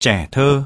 Trẻ thơ.